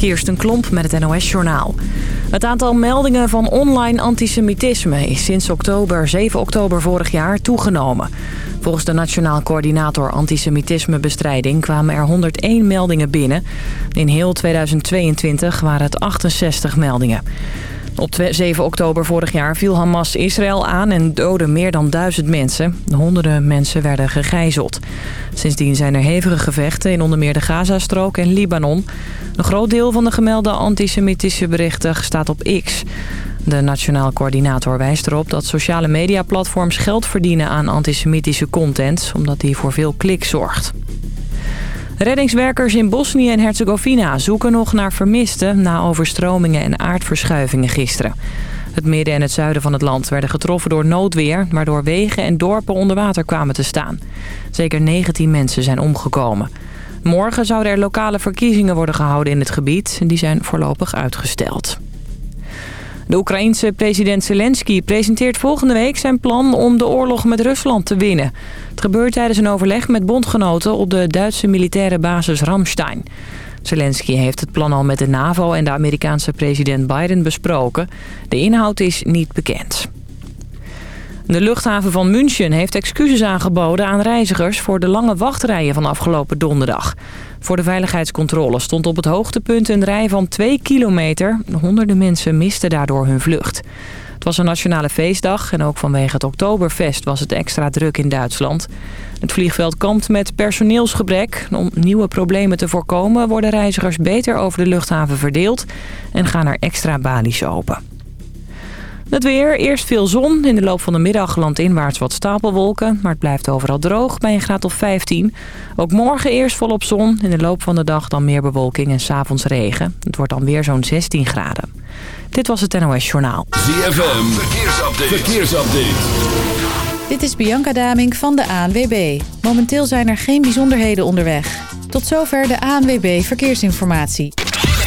Kirsten Klomp met het NOS-journaal. Het aantal meldingen van online antisemitisme is sinds oktober, 7 oktober vorig jaar toegenomen. Volgens de Nationaal Coördinator Antisemitismebestrijding kwamen er 101 meldingen binnen. In heel 2022 waren het 68 meldingen. Op 7 oktober vorig jaar viel Hamas Israël aan en doodde meer dan duizend mensen. Honderden mensen werden gegijzeld. Sindsdien zijn er hevige gevechten in onder meer de Gazastrook en Libanon. Een groot deel van de gemelde antisemitische berichten staat op X. De Nationaal Coördinator wijst erop dat sociale mediaplatforms geld verdienen aan antisemitische content... omdat die voor veel klik zorgt. Reddingswerkers in Bosnië en Herzegovina zoeken nog naar vermisten... na overstromingen en aardverschuivingen gisteren. Het midden en het zuiden van het land werden getroffen door noodweer... waardoor wegen en dorpen onder water kwamen te staan. Zeker 19 mensen zijn omgekomen. Morgen zouden er lokale verkiezingen worden gehouden in het gebied. Die zijn voorlopig uitgesteld. De Oekraïense president Zelensky presenteert volgende week zijn plan om de oorlog met Rusland te winnen. Het gebeurt tijdens een overleg met bondgenoten op de Duitse militaire basis Ramstein. Zelensky heeft het plan al met de NAVO en de Amerikaanse president Biden besproken. De inhoud is niet bekend. De luchthaven van München heeft excuses aangeboden aan reizigers... voor de lange wachtrijen van afgelopen donderdag. Voor de veiligheidscontrole stond op het hoogtepunt een rij van 2 kilometer. Honderden mensen misten daardoor hun vlucht. Het was een nationale feestdag en ook vanwege het Oktoberfest was het extra druk in Duitsland. Het vliegveld kampt met personeelsgebrek. Om nieuwe problemen te voorkomen worden reizigers beter over de luchthaven verdeeld... en gaan er extra balies open. Het weer, eerst veel zon. In de loop van de middag landinwaarts wat stapelwolken. Maar het blijft overal droog bij een graad of 15. Ook morgen eerst volop zon. In de loop van de dag dan meer bewolking en s'avonds regen. Het wordt dan weer zo'n 16 graden. Dit was het NOS Journaal. ZFM, verkeersupdate. verkeersupdate. Dit is Bianca Daming van de ANWB. Momenteel zijn er geen bijzonderheden onderweg. Tot zover de ANWB Verkeersinformatie.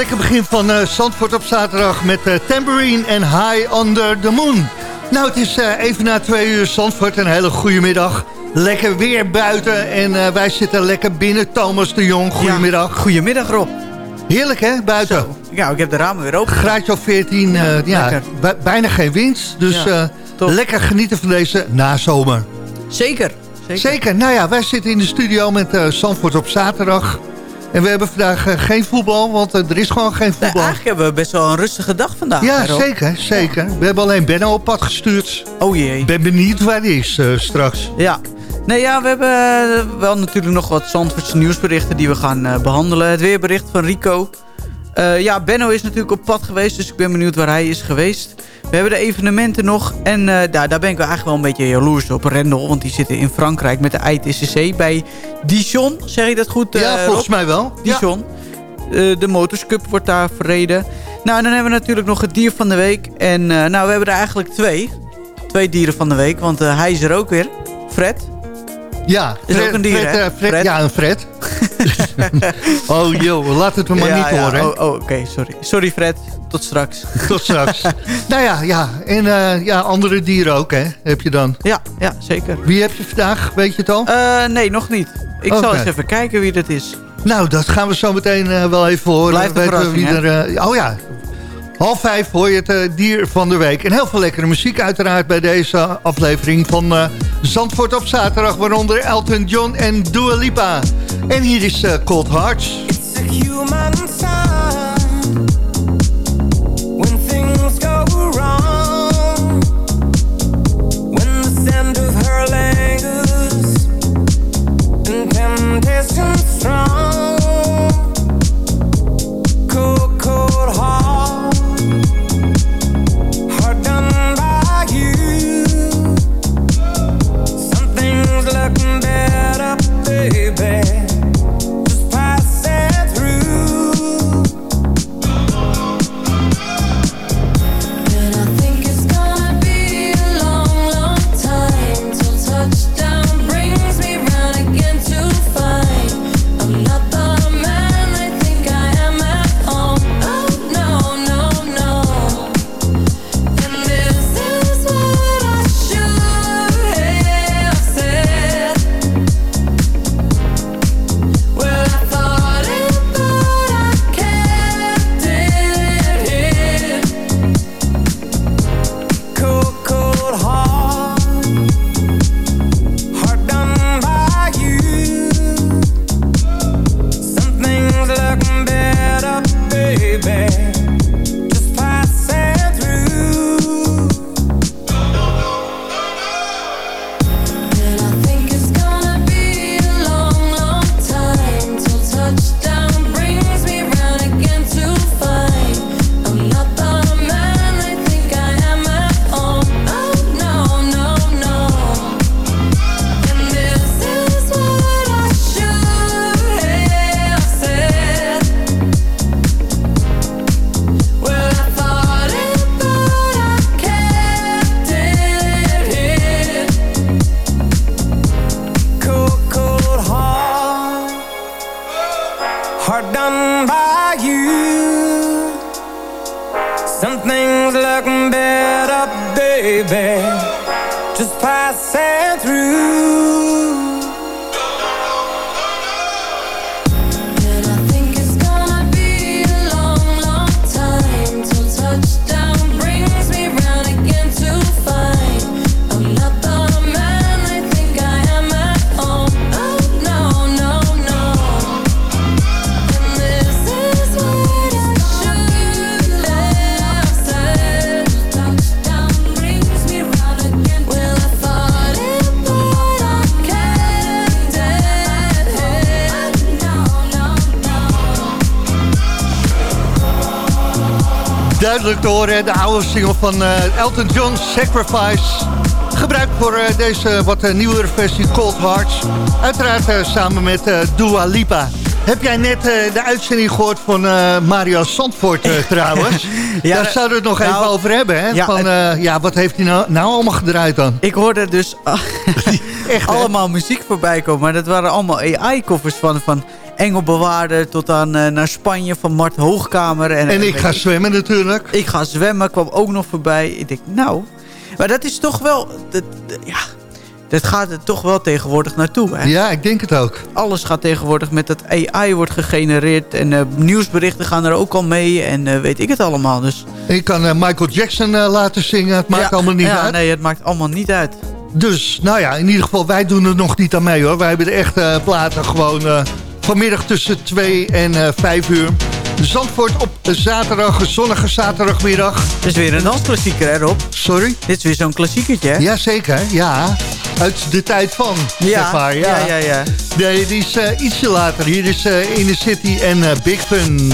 Lekker begin van uh, Zandvoort op zaterdag met uh, Tambourine en High Under the Moon. Nou, het is uh, even na twee uur Zandvoort. Een hele goede middag. Lekker weer buiten en wij zitten lekker binnen. Thomas de Jong, goedemiddag. Ja, goedemiddag Rob. Heerlijk hè, buiten? Zo. Ja, ik heb de ramen weer open. Graadje of 14, ja, ja bijna geen wind. Dus ja, lekker genieten van deze nazomer. Zeker. Zeker. Zeker. Nou ja, wij zitten in de studio met Zandvoort op zaterdag. En we hebben vandaag uh, geen voetbal, want uh, er is gewoon geen voetbal. Nee, eigenlijk hebben we best wel een rustige dag vandaag. Ja, zeker, zeker. We hebben alleen Benno op pad gestuurd. Oh jee. Ik ben benieuwd waar die is uh, straks. Ja. Nee, ja, we hebben wel natuurlijk nog wat Zandvoortse nieuwsberichten die we gaan behandelen. Het weerbericht van Rico. Ja, Benno is natuurlijk op pad geweest, dus ik ben benieuwd waar hij is geweest. We hebben de evenementen nog. En uh, daar, daar ben ik eigenlijk wel een beetje jaloers op. Rendel, want die zitten in Frankrijk met de ITCC bij Dijon. Zeg je dat goed, Ja, uh, volgens mij wel. Dijon. Uh, de Motorscup wordt daar verreden. Nou, en dan hebben we natuurlijk nog het dier van de week. En nou, we hebben er eigenlijk twee. Twee dieren van de week, want hij is er ook weer. Fred. Ja, is ook een dier, Fred, Fred, Ja, een Fred. oh joh, laat het me maar niet ja. horen. Oh, oh oké, sorry. Sorry Fred. Tot straks. Tot straks. nou ja, ja. en uh, ja, andere dieren ook, hè? Heb je dan? Ja, ja zeker. Wie heb je vandaag? Weet je het al? Uh, nee, nog niet. Ik okay. zal eens even kijken wie dat is. Nou, dat gaan we zo meteen uh, wel even horen. Blijft een wie er, Oh ja, half vijf hoor je het uh, dier van de week. En heel veel lekkere muziek uiteraard bij deze aflevering van uh, Zandvoort op zaterdag. Waaronder Elton John en Dua Lipa. En hier is uh, Cold Hearts. It's a human looking better, baby. Just passing through. Duidelijk te horen. De oude single van uh, Elton John, Sacrifice. Gebruikt voor uh, deze wat uh, nieuwere versie Cold Hearts. Uiteraard samen met Dua Lipa. Heb jij net de uitzending gehoord van Mario Sandvoort trouwens? ja, Daar zouden we het nog even nou, over hebben. Hè? Ja, van, ja, wat heeft hij nou, nou allemaal gedraaid dan? Ik hoorde dus Echt, allemaal muziek voorbij komen. Maar dat waren allemaal AI-koffers van, van engelbewaarder tot aan naar Spanje van Mart Hoogkamer. En, en ik ga zwemmen natuurlijk. Ik ga zwemmen, kwam ook nog voorbij. Ik denk, nou... Maar dat is toch wel... Dat, ja, dat gaat er toch wel tegenwoordig naartoe. Hè? Ja, ik denk het ook. Alles gaat tegenwoordig met dat AI wordt gegenereerd. En uh, nieuwsberichten gaan er ook al mee. En uh, weet ik het allemaal. Dus. Je kan uh, Michael Jackson laten zingen. Het maakt allemaal niet ja, uit. Nee, het maakt allemaal niet uit. Dus, nou ja, in ieder geval, wij doen er nog niet aan mee hoor. Wij hebben de echte platen gewoon vanmiddag tussen 2 en 5 uur. Zandvoort op zaterdag, zonnige zaterdagmiddag. Het is weer een dansklassieker hè Rob? Sorry? Dit is weer zo'n klassiekertje hè? Jazeker, ja. Uit de tijd van, ja, zeg maar. Ja, ja, ja. ja. Nee, die is uh, ietsje later. Hier is uh, In the City en uh, Big Fun.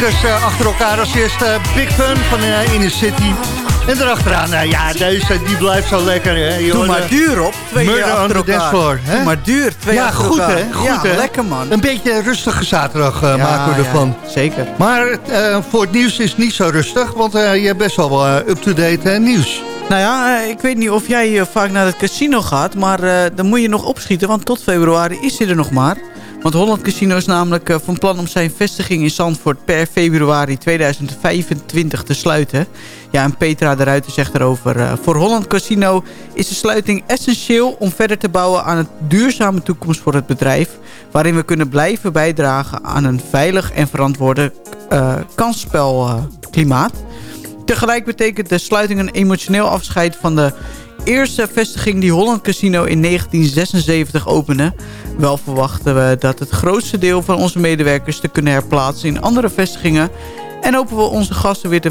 Klassiekers uh, achter elkaar. Als eerste uh, Big Fun van In the City. En erachteraan, ja, deze die blijft zo lekker. Hè. Doe maar duur op, twee Murder achter the dance floor. Hè? maar duur, twee ja, achter goed, elkaar. Hè? Goed, ja, hè? lekker man. Een beetje rustige zaterdag ja, maken we ervan. Ja, zeker. Maar voor het nieuws is het niet zo rustig, want je hebt best wel up-to-date nieuws. Nou ja, ik weet niet of jij vaak naar het casino gaat, maar dan moet je nog opschieten, want tot februari is hij er nog maar. Want Holland Casino is namelijk uh, van plan om zijn vestiging in Zandvoort per februari 2025 te sluiten. Ja, en Petra de Ruiter zegt erover... Uh, voor Holland Casino is de sluiting essentieel om verder te bouwen aan een duurzame toekomst voor het bedrijf... waarin we kunnen blijven bijdragen aan een veilig en verantwoorde uh, kansspelklimaat. Tegelijk betekent de sluiting een emotioneel afscheid van de eerste vestiging die Holland Casino in 1976 opende. Wel verwachten we dat het grootste deel van onze medewerkers te kunnen herplaatsen in andere vestigingen. En hopen we onze gasten weer te,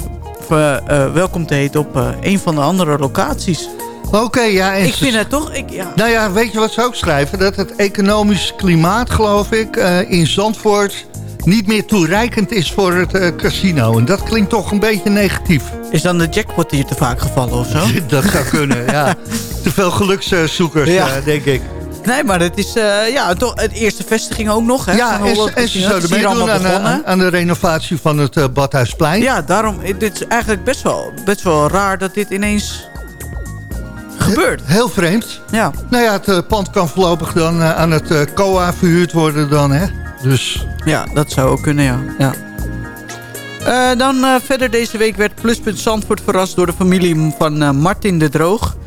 uh, welkom te heten op uh, een van de andere locaties. Oké, ja. En ik vind het toch... Ik, ja. Nou ja, weet je wat ze ook schrijven? Dat het economisch klimaat, geloof ik, uh, in Zandvoort niet meer toereikend is voor het uh, casino. En dat klinkt toch een beetje negatief. Is dan de jackpot hier te vaak gevallen of zo? dat zou kunnen, ja. Te veel gelukszoekers, ja. uh, denk ik. Nee, maar het is uh, ja, toch het eerste vestiging ook nog. Hè, ja, en, en ze zouden meedoen aan, aan, aan, de renovatie van het uh, Badhuisplein. Ja, daarom, dit is eigenlijk best wel, best wel raar dat dit ineens gebeurt. Heel, heel vreemd. Ja. Nou ja, het uh, pand kan voorlopig dan aan het COA verhuurd worden dan, hè. Dus... Ja, dat zou ook kunnen, ja. ja. Uh, dan uh, verder deze week werd Pluspunt Zandvoort verrast door de familie van uh, Martin de Droog.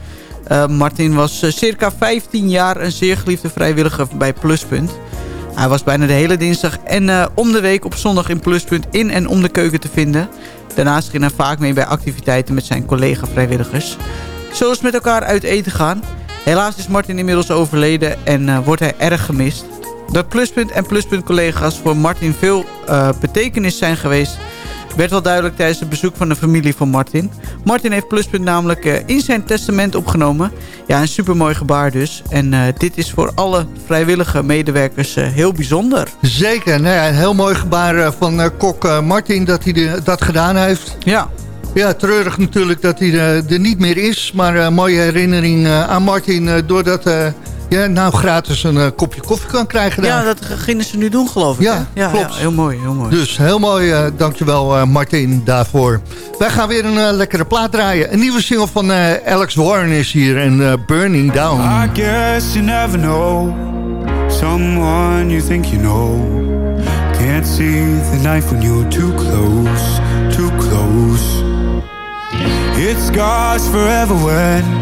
Martin was circa 15 jaar een zeer geliefde vrijwilliger bij Pluspunt. Hij was bijna de hele dinsdag en om de week op zondag in Pluspunt in en om de keuken te vinden. Daarnaast ging hij vaak mee bij activiteiten met zijn collega-vrijwilligers. Zoals met elkaar uit eten gaan. Helaas is Martin inmiddels overleden en wordt hij erg gemist. Dat Pluspunt en Pluspunt collega's voor Martin veel uh, betekenis zijn geweest... werd wel duidelijk tijdens het bezoek van de familie van Martin. Martin heeft Pluspunt namelijk uh, in zijn testament opgenomen. Ja, een supermooi gebaar dus. En uh, dit is voor alle vrijwillige medewerkers heel bijzonder. Zeker, nou ja, een heel mooi gebaar van kok Martin dat hij de, dat gedaan heeft. Ja. Ja, treurig natuurlijk dat hij er niet meer is. Maar een mooie herinnering aan Martin doordat ja, nou gratis een uh, kopje koffie kan krijgen daar. Ja, dat gingen ze nu doen geloof ik. Ja, ja klopt. Ja, heel mooi, heel mooi. Dus heel mooi, uh, dankjewel uh, Martin daarvoor. Wij gaan weer een lekkere plaat draaien. Een nieuwe single van Alex Warren is hier en Burning Down. I guess you never know Someone you think you know Can't see the knife when you're too close Too close It scars forever when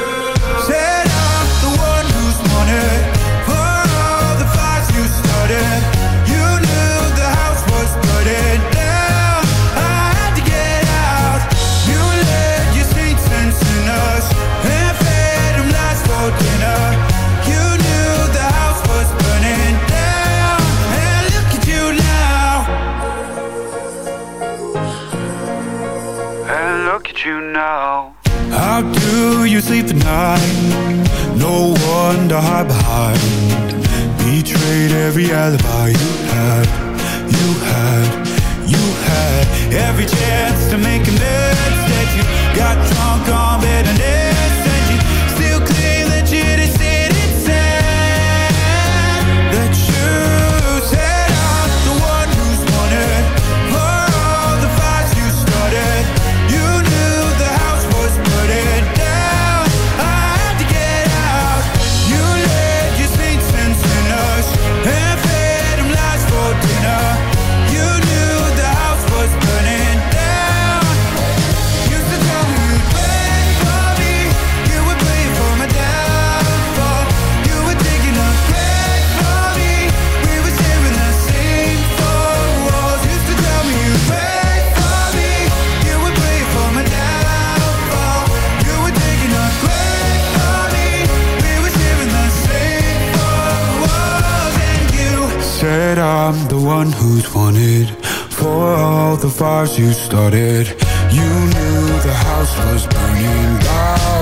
night. No one to hide behind. Betrayed every alibi you had You had, you had. Every chance to make amends That you got drunk on fires you started. You knew the house was burning down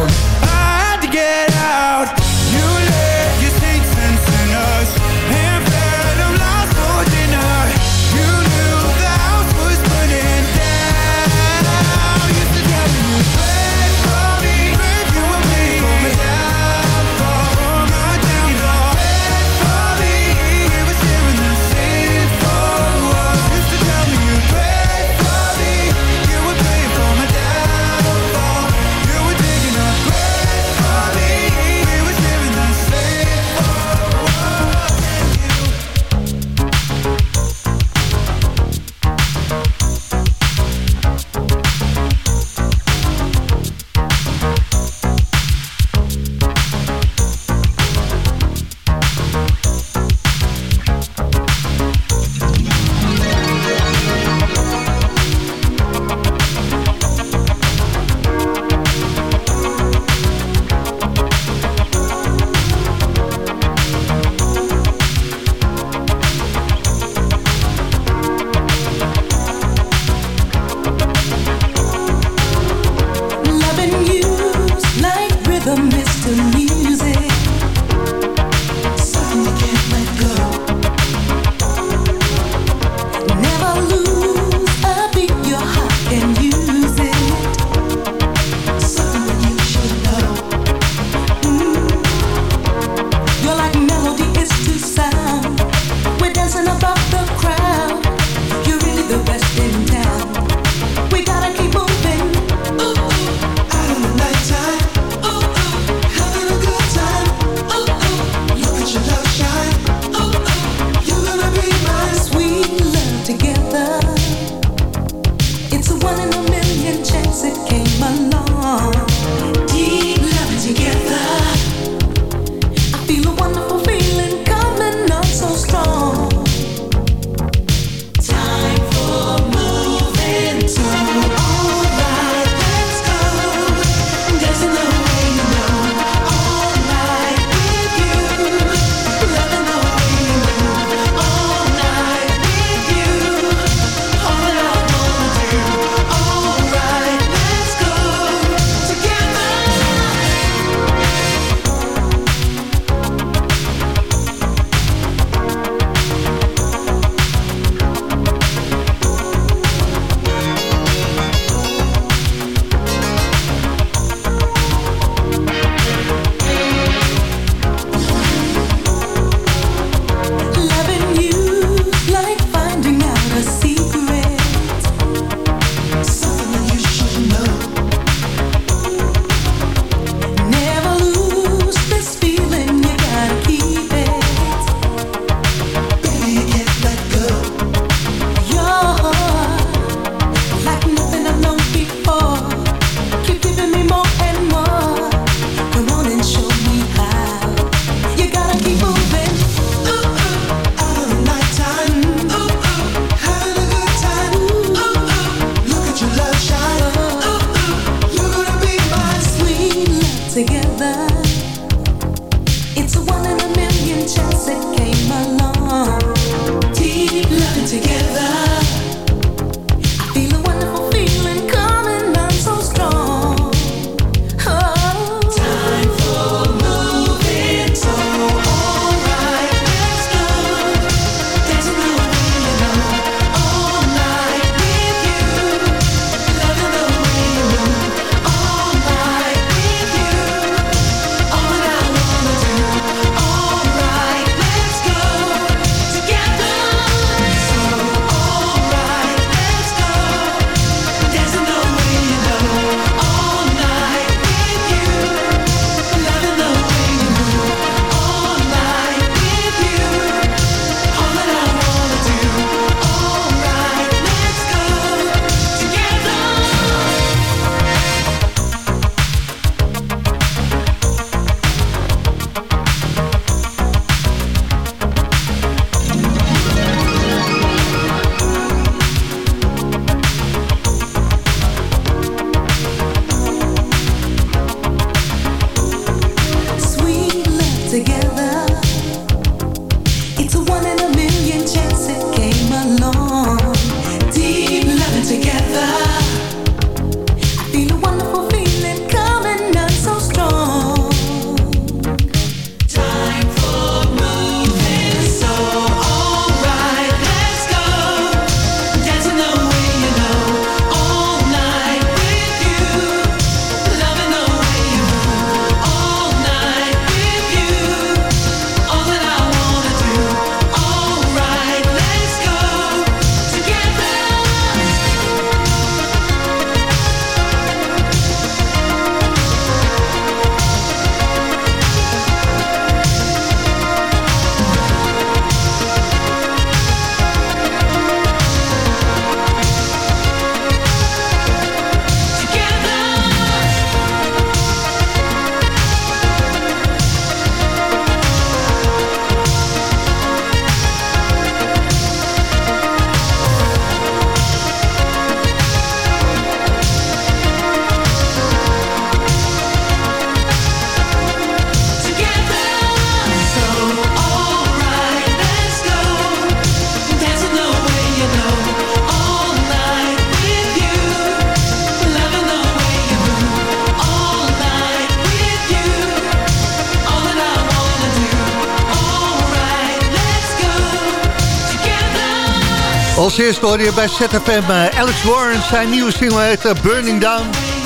eerste hoor je bij ZFM uh, Alex Warren. Zijn nieuwe single heet uh, Burning Down.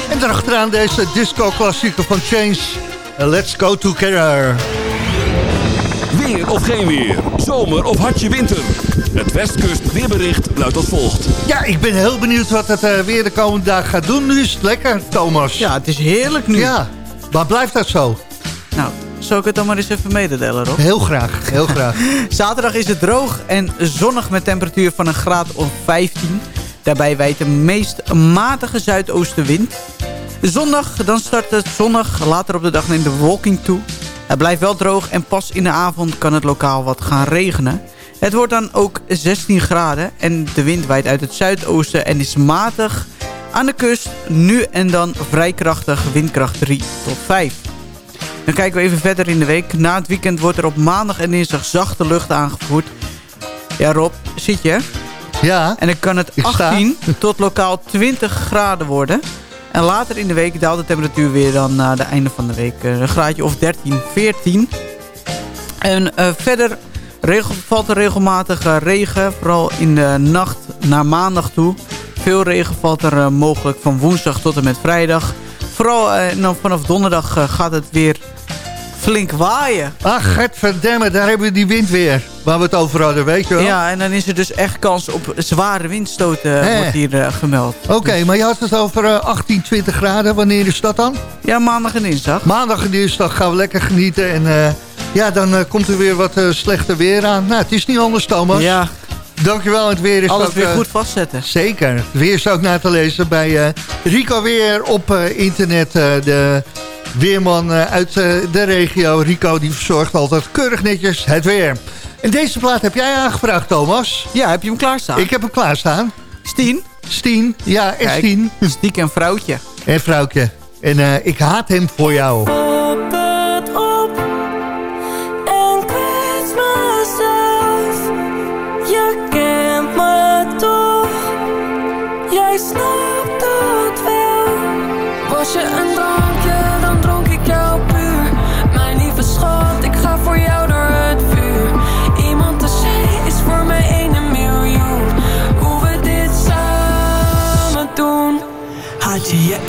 En daarachteraan deze disco-klassieker van Change. Uh, let's go together. Weer of geen weer. Zomer of hartje winter. Het Westkust weerbericht luidt als volgt. Ja, ik ben heel benieuwd wat het weer de komende dag gaat doen. Nu is het lekker, Thomas. Ja, het is heerlijk nu. Ja, maar blijft dat zo? Zal ik het dan maar eens even mededelen, Rob? Heel graag, heel graag. Zaterdag is het droog en zonnig met temperatuur van een graad of 15. Daarbij wijt de meest matige zuidoostenwind. Zondag, dan start het zonnig. Later op de dag neemt de bewolking toe. Het blijft wel droog en pas in de avond kan het lokaal wat gaan regenen. Het wordt dan ook 16 graden en de wind waait uit het zuidoosten en is matig. Aan de kust nu en dan vrij krachtig, windkracht 3 tot 5. Dan kijken we even verder in de week. Na het weekend wordt er op maandag en dinsdag zachte lucht aangevoerd. Ja Rob, zit je? Ja, En dan kan het 18 tot lokaal 20 graden worden. En later in de week daalt de temperatuur weer dan na het einde van de week een graadje of 13, 14. En uh, verder regel, valt er regelmatig uh, regen, vooral in de nacht naar maandag toe. Veel regen valt er uh, mogelijk van woensdag tot en met vrijdag. Vooral nou, vanaf donderdag gaat het weer flink waaien. Ach, verdemme, daar hebben we die wind weer. Waar we het over hadden, weet je wel. Ja, en dan is er dus echt kans op zware windstoten, Hè. wordt hier uh, gemeld. Oké, Dus- maar je had het over uh, 18, 20 graden. Wanneer is dat dan? Ja, maandag en dinsdag. Maandag en dinsdag gaan we lekker genieten. En uh, ja, dan uh, komt er weer wat uh, slechter weer aan. Nou, het is niet anders, Thomas. Ja, Dankjewel, het weer is alles ook, weer uh, goed vastzetten. Zeker. Het weer is ook na te lezen bij uh, Rico Weer op uh, internet. De weerman uit de regio. Rico die verzorgt altijd keurig netjes het weer. En deze plaat heb jij aangevraagd, Thomas. Ja, heb je hem klaarstaan? Ik heb hem klaarstaan. Stien? Stien, ja, en Stien. Stiek en vrouwtje. En vrouwtje. En uh, ik haat hem voor jou. Je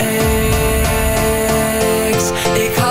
ex, ik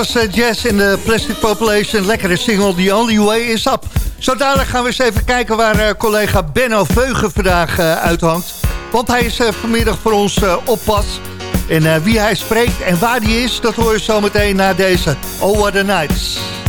was uh, Jazz in de Plastic Population. Lekkere single, The Only Way Is Up. Zo dadelijk gaan we eens even kijken waar uh, collega Benno Veugen vandaag uh, uithangt. Want hij is vanmiddag voor ons op pad. En wie hij spreekt en waar hij is, dat hoor je zo meteen na deze Oh What A Nights.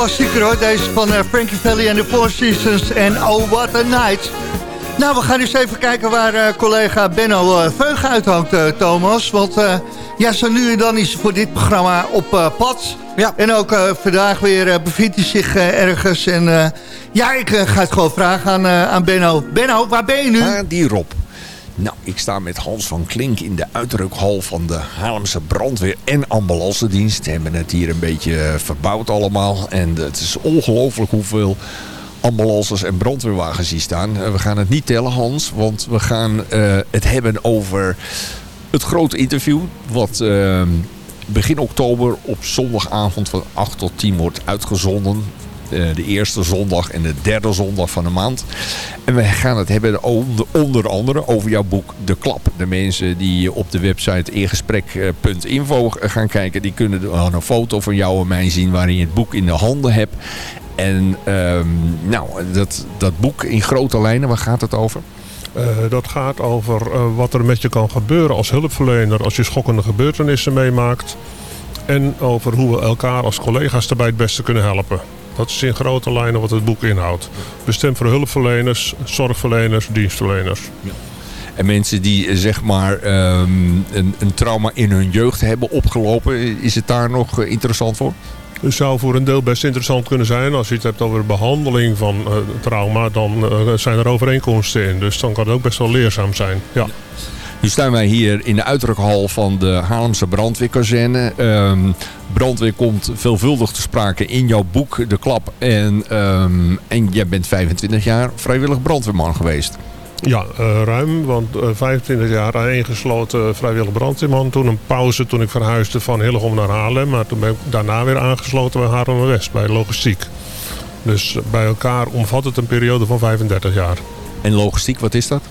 Klassieker hoor. Deze van uh, Frankie Valley en de Four Seasons en Oh What A Night. Nou, we gaan eens even kijken waar uh, collega Benno uh, Veug uithangt, uh, Thomas. Want ja, zo nu en dan is voor dit programma op pad. Ja. En ook vandaag weer bevindt hij zich ergens. En ja, ik ga het gewoon vragen aan, aan Benno. Benno, waar ben je nu? Ah, die Rob. Ik sta met Hans van Klink in de uitdrukhal van de Haarlemse brandweer en ambulancedienst. We hebben het hier een beetje eh, verbouwd allemaal. En het is ongelooflijk hoeveel ambulances en brandweerwagens hier staan. Eh, we gaan het niet tellen, Hans, want we gaan uh, het hebben over het grote interview... wat begin oktober op zondagavond van 8 tot 10 wordt uitgezonden eh, de eerste zondag en de derde zondag van de maand. En we gaan het hebben onder, andere over jouw boek De Klap. De mensen die op de website ingesprek.info gaan kijken... die kunnen een foto van jou en mij zien waarin je het boek in de handen hebt. En um, nou, dat, dat boek in grote lijnen, waar gaat het over? Uh, dat gaat over uh, wat er met je kan gebeuren als hulpverlener als je schokkende gebeurtenissen meemaakt. En over hoe we elkaar als collega's erbij het beste kunnen helpen. Dat is in grote lijnen wat het boek inhoudt. Bestemd voor hulpverleners, zorgverleners, dienstverleners. Ja. En mensen die eh, zeg maar um, een, een, trauma in hun jeugd hebben opgelopen, is het daar nog eh, interessant voor? Het zou voor een deel best interessant kunnen zijn. Als je het hebt over behandeling van uh, trauma, dan uh, zijn er overeenkomsten in. Dus dan kan het ook best wel leerzaam zijn. Ja. Nu staan wij hier in de uitdrukhal van de Haarlemse brandweerkazerne. Ehm, brandweer komt veelvuldig te sprake in jouw boek De Klap. En, ehm, en jij bent 25 jaar vrijwillig brandweerman geweest. Ja, eh, ruim, want eh, 25 jaar aaneengesloten vrijwillig brandweerman. Toen een pauze toen ik verhuisde van Hillegom naar Haarlem. Maar toen ben ik daarna weer aangesloten bij Haarlem West, bij logistiek. Dus bij elkaar omvat het een periode van 35 jaar. En logistiek, wat is dat?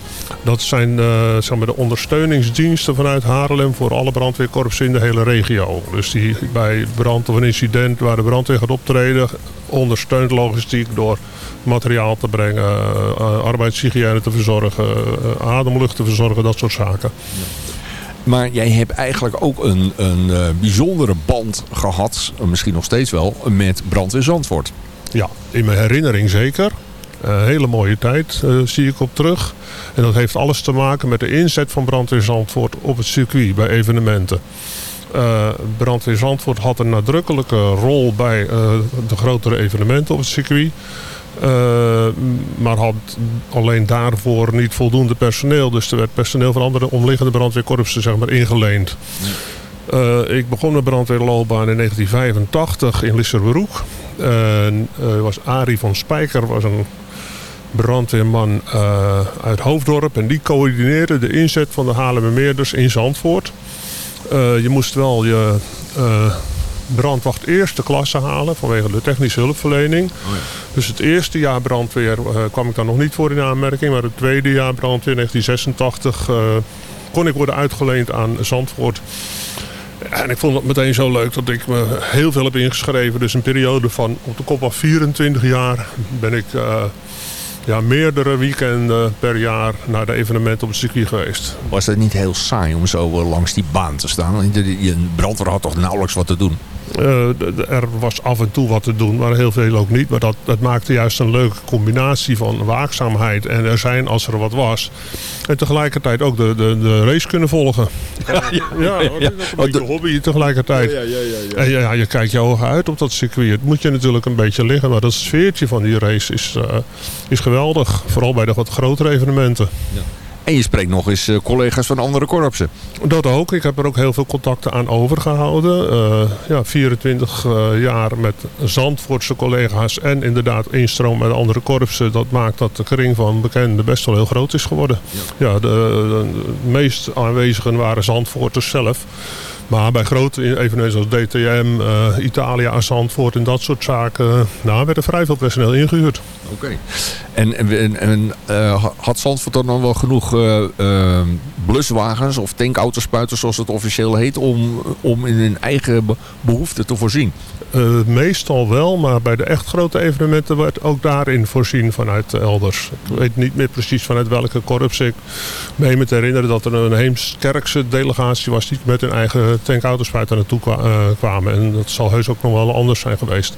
Dat zijn zeg maar de ondersteuningsdiensten vanuit Haarlem voor alle brandweerkorpsen in de hele regio. Dus die bij brand of een incident waar de brandweer gaat optreden, ondersteunt logistiek door materiaal te brengen, uh, arbeidshygiëne te verzorgen, uh, ademlucht te verzorgen, dat soort zaken. Maar jij hebt eigenlijk ook een, een uh, bijzondere band gehad, misschien nog steeds wel, met brandweer Zandvoort. Ja, in mijn herinnering zeker. Een hele mooie tijd uh, zie ik op terug. En dat heeft alles te maken met de inzet van Brandweer Zandvoort op het circuit bij evenementen. Uh, Brandweer Zandvoort had een nadrukkelijke rol bij de grotere evenementen op het circuit. maar had alleen daarvoor niet voldoende personeel. Dus er werd personeel van andere omliggende brandweerkorpsen zeg maar, ingeleend. Ik begon mijn brandweerloopbaan in 1985 in Lisserbroek. Was Arie van Spijker was een brandweerman uh, uit Hoofddorp. En die coördineerde de inzet van de Haarlemmermeerders in Zandvoort. Uh, je moest wel je brandwacht eerste klasse halen vanwege de technische hulpverlening. Oh ja. Dus het eerste jaar brandweer kwam ik dan nog niet voor in aanmerking. Maar het tweede jaar brandweer 1986 kon ik worden uitgeleend aan Zandvoort. En ik vond het meteen zo leuk dat ik me heel veel heb ingeschreven. Dus een periode van op de kop af 24 jaar ben ik ja, meerdere weekenden per jaar naar de evenementen op het circuit geweest. Was het niet heel saai om zo langs die baan te staan? Je brandweer had toch nauwelijks wat te doen? Uh, er was af en toe wat te doen, maar heel veel ook niet. Maar dat, dat maakte juist een leuke combinatie van waakzaamheid en er zijn als er wat was. En tegelijkertijd ook de, de, de race kunnen volgen. Ja, ja, ja, ja, dat is ook een hobby tegelijkertijd. Ja, ja, ja, ja, En ja, je kijkt je ogen uit op dat circuit. Het moet je natuurlijk een beetje liggen, maar dat sfeertje van die race is, uh, is geweldig. Vooral bij de wat grotere evenementen. Ja. En je spreekt nog eens collega's van andere korpsen. Dat ook. Ik heb er ook heel veel contacten aan overgehouden. Uh, ja, 24 uh, jaar met Zandvoortse collega's en inderdaad instroom met andere korpsen. Dat maakt dat de kring van bekenden best wel heel groot is geworden. Ja, ja de, de, de meest aanwezigen waren Zandvoorters zelf. Maar bij grote evenementen zoals DTM, uh, Italië aan Zandvoort en dat soort zaken... nou, werd er vrij veel personeel ingehuurd. Oké. En, en, en uh, had Zandvoort dan nog wel genoeg uh, bluswagens of tankautorspuiters zoals het officieel heet... om, om in hun eigen behoeften te voorzien? Uh, meestal wel, maar bij de echt grote evenementen werd ook daarin voorzien vanuit elders. Ik weet niet meer precies vanuit welke korps. Ik meen me te herinneren dat er een Heemskerkse delegatie was... die met hun eigen tankautorspuiter naartoe kwa, uh, kwamen. En dat zal heus ook nog wel anders zijn geweest.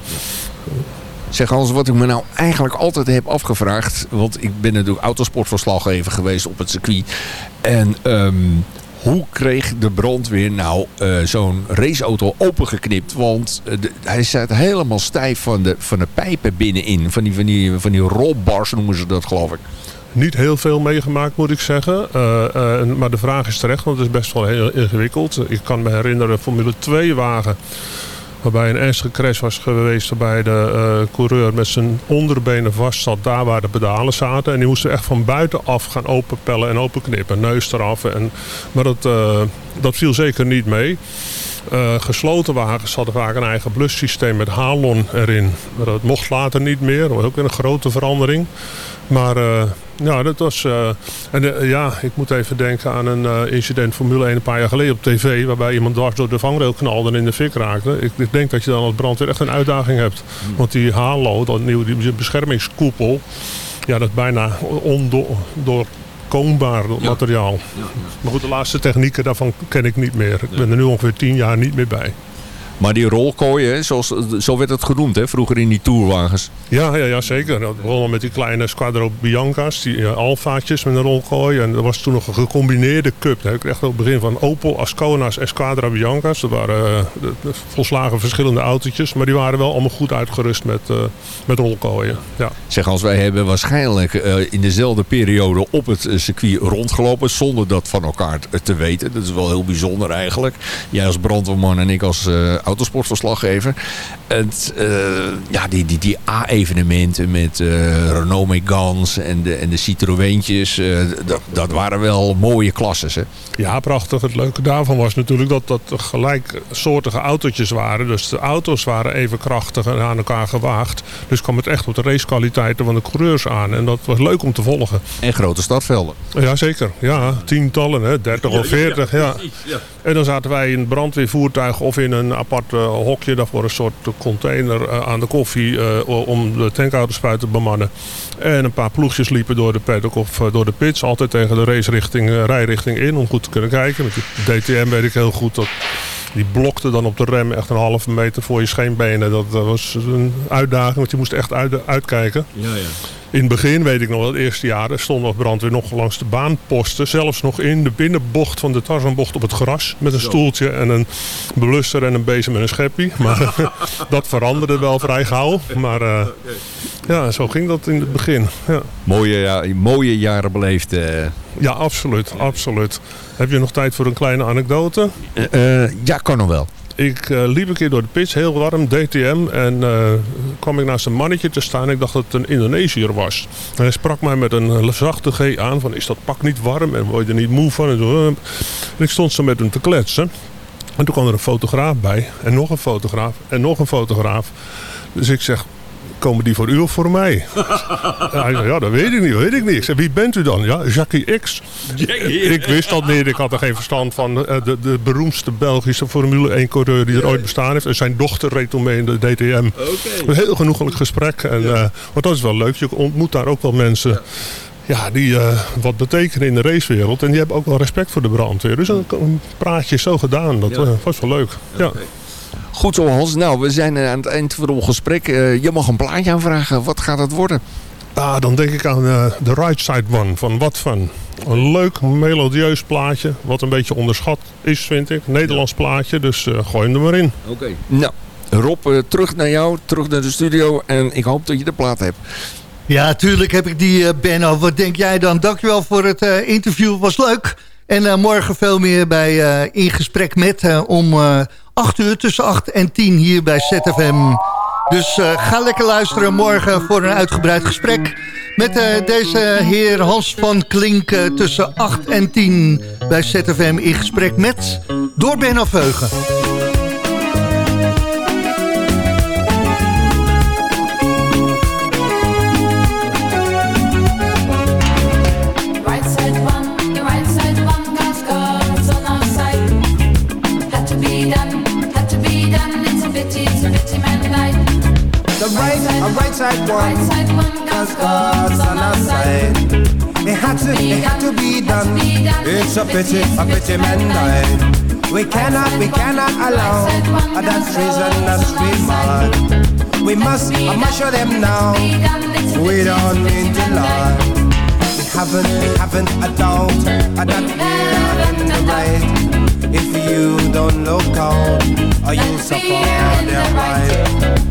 Zeg Hans, wat ik me nou eigenlijk altijd heb afgevraagd... want ik ben natuurlijk autosportverslaggever geweest op het circuit... en um, hoe kreeg de brandweer nou uh, zo'n raceauto opengeknipt? Want de, hij zat helemaal stijf van de, van de pijpen binnenin. Van die, van, die, van die rollbars noemen ze dat geloof ik. Niet heel veel meegemaakt moet ik zeggen. Uh, maar de vraag is terecht, want het is best wel heel ingewikkeld. Ik kan me herinneren, Formule 2 wagen waarbij een ernstige crash was geweest waarbij de uh, coureur met zijn onderbenen vast zat daar waar de pedalen zaten. En die moesten echt van buitenaf gaan openpellen en openknippen, neus eraf. En, maar dat, uh, dat viel zeker niet mee. Uh, gesloten wagens hadden vaak een eigen blussysteem met halon erin. Dat mocht later niet meer. Dat was ook een grote verandering. Maar uh, ja, dat was... Uh, en uh, ja, ik moet even denken aan een incident Formule 1 een paar jaar geleden op tv... waarbij iemand dwars door de vangrail knalde en in de fik raakte. Ik, ik denk dat je dan als brandweer echt een uitdaging hebt. Hmm. Want die halo, dat nieuwe die beschermingskoepel... ja, dat is bijna ondoorkombaar ja. materiaal. Ja, ja. Maar goed, de laatste technieken daarvan ken ik niet meer. Ik ben er nu ongeveer tien jaar niet meer bij. Maar die rolkooien, hè, zoals, zo werd het genoemd hè, vroeger in die tourwagens. Ja, ja, ja zeker. Dat begon al met die kleine Squadro Bianca's, die uh, alfaatjes met een rolkooi. En er was toen nog een gecombineerde cup. Dat echt op het begin van Opel, Ascona's en Squadra Bianca's. Dat waren uh, de volslagen verschillende autootjes. Maar die waren wel allemaal goed uitgerust met, uh, met rolkooien. Ja. Zeg, als wij hebben waarschijnlijk in dezelfde periode op het circuit rondgelopen. Zonder dat van elkaar te weten. Dat is wel heel bijzonder eigenlijk. Jij als brandweerman en ik als autosportverslaggever. Het, ja, die, die, die A-evenementen met Renault Megans en de, en de Citroëntjes. dat, dat waren wel mooie klasses, hè? Ja, prachtig. Het leuke daarvan was natuurlijk dat dat gelijksoortige autootjes waren. Dus de auto's waren even krachtig en aan elkaar gewaagd. Dus kwam het echt op de racekwaliteiten van de coureurs aan. En dat was leuk om te volgen. En grote startvelden. Ja, zeker. Ja, tientallen, hè? 30 of 40. Ja, ja. En dan zaten wij in een brandweervoertuig of in een apart uh, hokje. Daarvoor een soort container uh, aan de koffie uh, om de tankauto's te bemannen. En een paar ploegjes liepen door de paddock of door de pits. Altijd tegen de racerichting, rijrichting in om goed te kunnen kijken. Met de DTM weet ik heel goed dat die blokte dan op de rem echt een halve meter voor je scheenbenen. Dat, dat was een uitdaging, want je moest echt uit, uitkijken. Ja, ja. In het begin, weet ik nog wel, het eerste jaar, stond nog brandweer nog langs de baanposten. Zelfs nog in de binnenbocht van de Tarzanbocht op het gras. Met een Zo. stoeltje en een belusser en een bezem en een scheppie. Maar dat veranderde wel vrij gauw. Maar uh, ja, zo ging dat in het begin. Ja. Mooie, ja, mooie jaren beleefd. Uh... Ja, absoluut, absoluut. Heb je nog tijd voor een kleine anekdote? Uh, ja, kan nog wel. Ik uh, liep een keer door de pits, heel warm, DTM. En uh, kwam ik naast een mannetje te staan. Ik dacht dat het een Indonesiër was. En hij sprak mij met een zachte G aan van is dat pak niet warm en word je er niet moe van. En, zo. en ik stond zo met hem te kletsen. En toen kwam er een fotograaf bij. En nog een fotograaf. En nog een fotograaf. Dus ik zeg, komen die voor u of voor mij? hij zei, ja, dat weet ik niet, weet ik niet. Wie bent u dan? Ja, Jackie X. Ik wist dat niet, ik had er geen verstand van. De, de beroemdste Belgische Formule 1 coureur die er ooit bestaan heeft. En zijn dochter reed toen mee in de DTM. Okay. Een heel genoegelijk gesprek. En, uh, want dat is wel leuk, je ontmoet daar ook wel mensen... Ja, die uh, wat betekenen in de racewereld. En die hebben ook wel respect voor de brandweer. Dus een praatje is zo gedaan. Dat uh, was wel leuk. Ja. Okay. Goed zo Hans. Nou, we zijn aan het eind van ons gesprek. Uh, je mag een plaatje aanvragen. Wat gaat het worden? Ah, dan denk ik aan uh, The Right Side One van Wat Van. Een leuk, melodieus plaatje. Wat een beetje onderschat is, vind ik. Nederlands plaatje, dus uh, gooi hem er maar in. Oké. Okay. Nou, Rob, uh, terug naar jou. Terug naar de studio. En ik hoop dat je de plaat hebt. Ja, tuurlijk heb ik die, uh, Benno. Wat denk jij dan? Dankjewel voor het interview. Was leuk. En morgen veel meer bij In Gesprek Met om 8 uur tussen 8 en 10 hier bij ZFM. Dus uh, ga lekker luisteren morgen voor een uitgebreid gesprek... met uh, deze heer Hans van Klink uh, tussen 8 en 10 bij ZFM in gesprek met Door Benno Veugen. Right a right side one, cause God's on our side. It had to, it had to be done. It's a pity, a pity man died. We cannot, we cannot allow that treason, that street mad. We must, I must show them now. We don't mean to lie. We haven't, we haven't a doubt that we're in the right. If you don't look out, you'll suffer their right.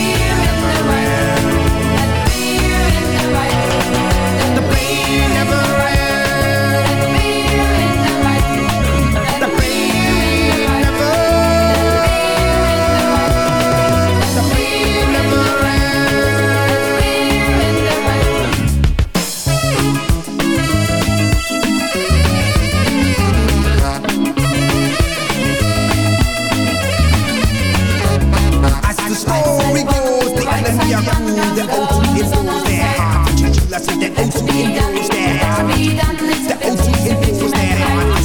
The O2 influence their heart. The O2 influence their heart.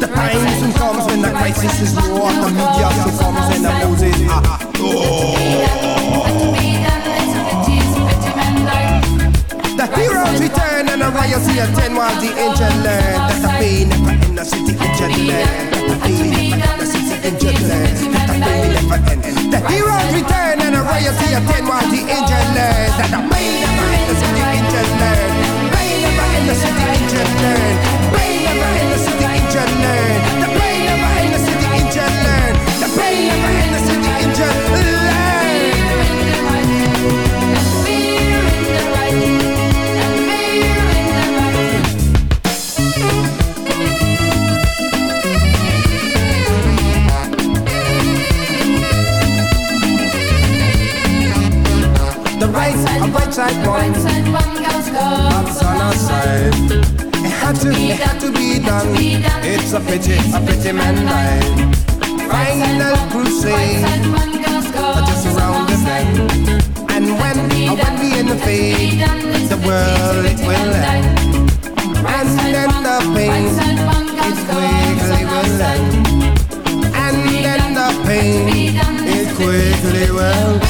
The time soon comes when the crisis is war. The media succumbs and the ah oh. The heroes return and the royalty of ten while the angel learned that the pain never end. The city learned that the pain never end. The city angel learned that the pain never end. The heroes return and a royalty of ten while the angel learned that the pain never end. The learned. Pain never end. The city angel learned. Pain never end. The city angel learned. The pain never end. The city angel learned. The pain never end. The city angel done. It's a pity, a pity man died. Final crusade, just around the bend. And when, uh, when we invade, the world it will end. And then the pain, it quickly will end. And then the pain, it quickly will The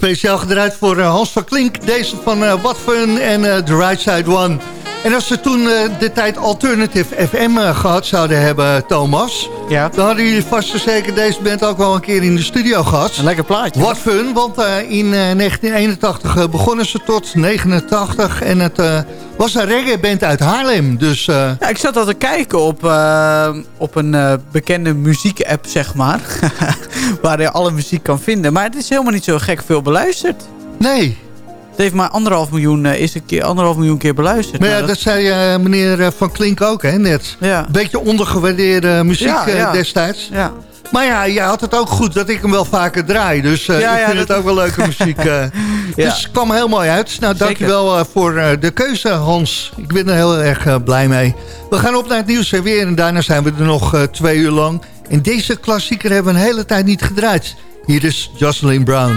Speciaal gedraaid voor eh, Hans van Klink. Deze van eh, What Fun en eh, The Right Side One. En als ze toen eh, de tijd Alternative FM eh, gehad zouden hebben, Thomas... Ja. dan hadden jullie vast en zeker deze band ook wel een keer in de studio gehad. Een lekker plaatje. What Fun, want eh, in eh, 1981 eh, begonnen ze tot 89 en het eh, was een reggae-band uit Haarlem. Dus eh, Ja, ik zat al te kijken op, eh, op een eh, bekende muziek-app, zeg maar. waar je alle muziek kan vinden. Maar het is helemaal niet zo gek veel beluisterd. nee, heeft maar anderhalf miljoen, eh, is een keer, anderhalf miljoen keer beluisterd. maar ja, Nou, dat zei eh, meneer eh, Van Klink ook hè, net. ja. Beetje ondergewaardeerde muziek Ja, ja. destijds. ja. Maar ja, jij had het ook goed dat ik hem wel vaker draai. Dus Ja, ik ja, vind dat- het ook wel leuke muziek. eh. Dus het kwam heel mooi uit. Nou, dankjewel uh, voor de keuze, Hans. Ik ben er heel erg blij mee. We gaan op naar het nieuws en weer. En daarna zijn we er nog twee uur lang. En deze klassieker hebben we een hele tijd niet gedraaid. Hier is Jocelyn Brown.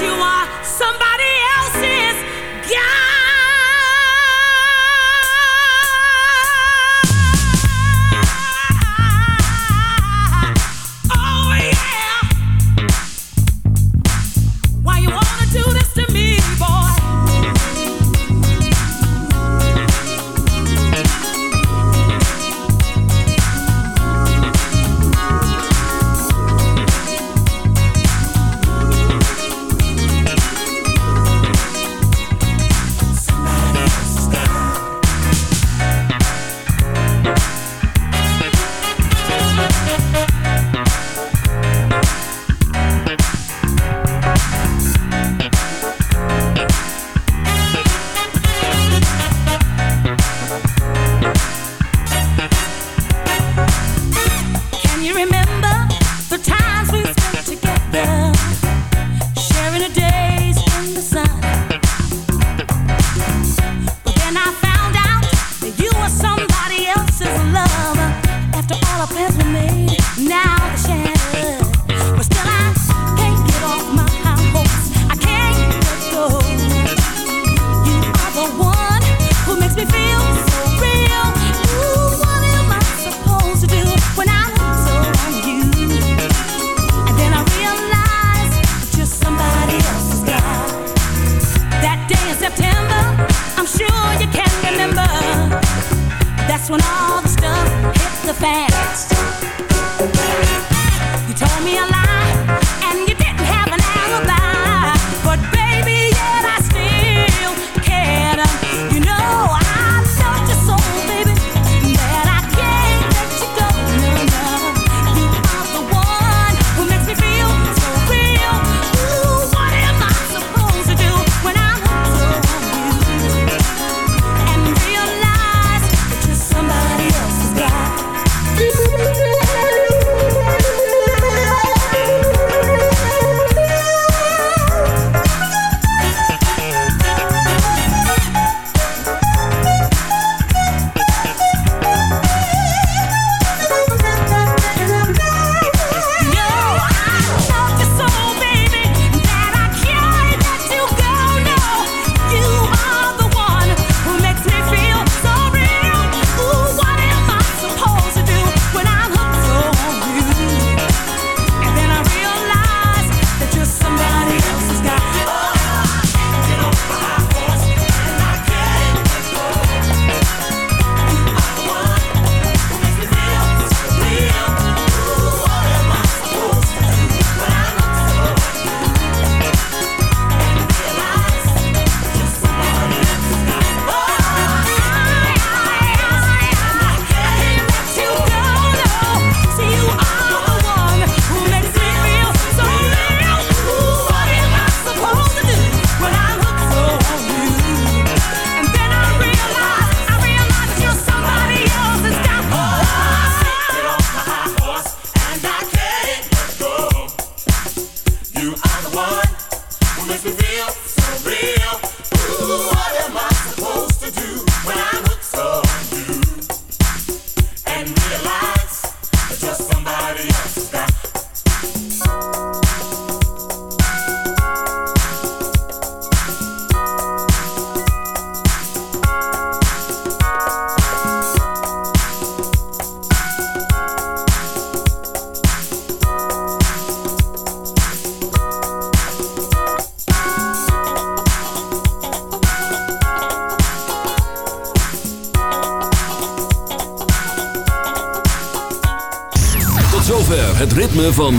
you are. Somebody